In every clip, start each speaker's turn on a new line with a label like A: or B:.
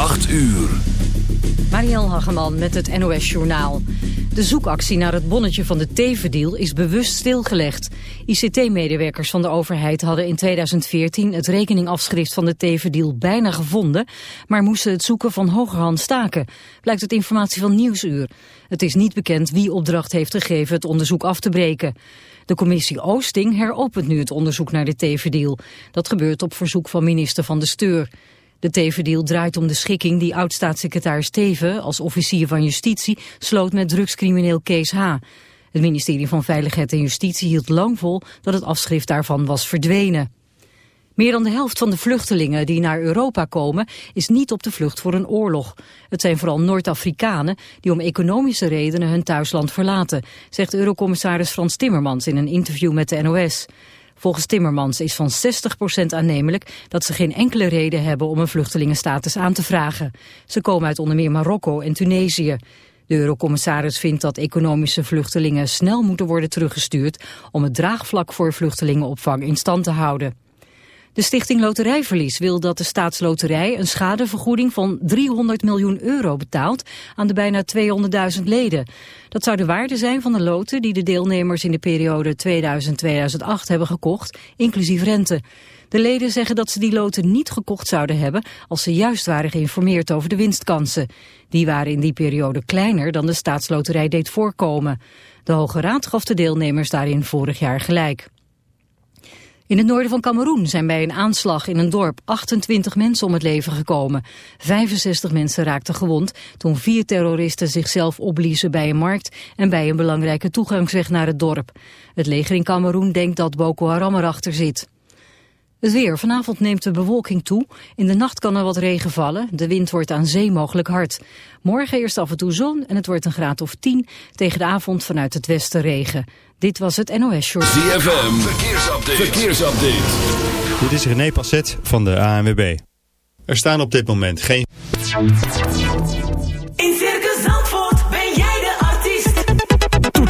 A: 8 uur.
B: Marielle Hageman met het NOS Journaal. De zoekactie naar het bonnetje van de Tevendeal is bewust stilgelegd. ICT-medewerkers van de overheid hadden in 2014 het rekeningafschrift van de Tevendeal bijna gevonden, maar moesten het zoeken van hogerhand staken, blijkt uit informatie van Nieuwsuur. Het is niet bekend wie opdracht heeft gegeven het onderzoek af te breken. De commissie Oosting heropent nu het onderzoek naar de Tevendeal. Dat gebeurt op verzoek van minister Van de Steur. De Tevendeal draait om de schikking die oud-staatssecretaris Teven als officier van justitie sloot met drugscrimineel Kees H. Het ministerie van Veiligheid en Justitie hield lang vol dat het afschrift daarvan was verdwenen. Meer dan de helft van de vluchtelingen die naar Europa komen is niet op de vlucht voor een oorlog. Het zijn vooral Noord-Afrikanen die om economische redenen hun thuisland verlaten, zegt Eurocommissaris Frans Timmermans in een interview met de NOS. Volgens Timmermans is van 60% aannemelijk dat ze geen enkele reden hebben om een vluchtelingenstatus aan te vragen. Ze komen uit onder meer Marokko en Tunesië. De eurocommissaris vindt dat economische vluchtelingen snel moeten worden teruggestuurd om het draagvlak voor vluchtelingenopvang in stand te houden. De stichting Loterijverlies wil dat de staatsloterij een schadevergoeding van 300 miljoen euro betaalt aan de bijna 200.000 leden. Dat zou de waarde zijn van de loten die de deelnemers in de periode 2000-2008 hebben gekocht, inclusief rente. De leden zeggen dat ze die loten niet gekocht zouden hebben als ze juist waren geïnformeerd over de winstkansen. Die waren in die periode kleiner dan de staatsloterij deed voorkomen. De Hoge Raad gaf de deelnemers daarin vorig jaar gelijk. In het noorden van Cameroen zijn bij een aanslag in een dorp 28 mensen om het leven gekomen. 65 mensen raakten gewond toen vier terroristen zichzelf opliezen bij een markt en bij een belangrijke toegangsweg naar het dorp. Het leger in Cameroen denkt dat Boko Haram erachter zit. Het weer. Vanavond neemt de bewolking toe. In de nacht kan er wat regen vallen. De wind wordt aan zee mogelijk hard. Morgen eerst af en toe zon en het wordt een graad of 10. Tegen de avond vanuit het westen regen. Dit was het NOS Short.
A: ZFM. Verkeersupdate. Verkeersupdate.
C: Dit is René Passet van de ANWB. Er staan op dit moment geen...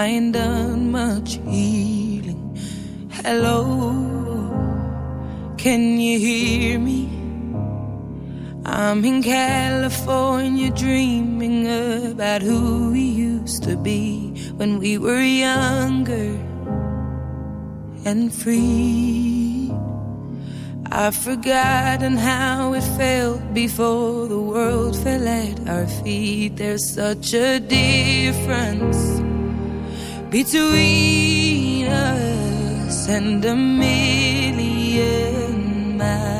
D: I ain't
E: done much healing. Hello, can you hear me? I'm in California dreaming about who we used to be when we were younger and free. I've forgotten how it felt before the world fell at our feet. There's such a difference between us and a million miles.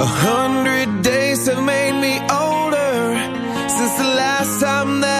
E: A
F: hundred days have made me older since the last time that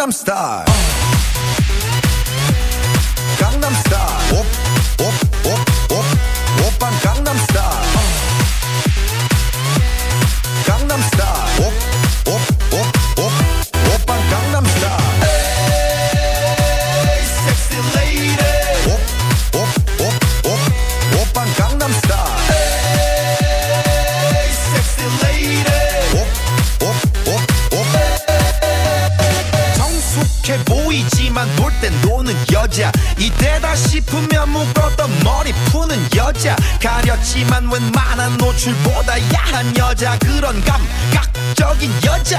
G: I'm
H: star.
I: 여자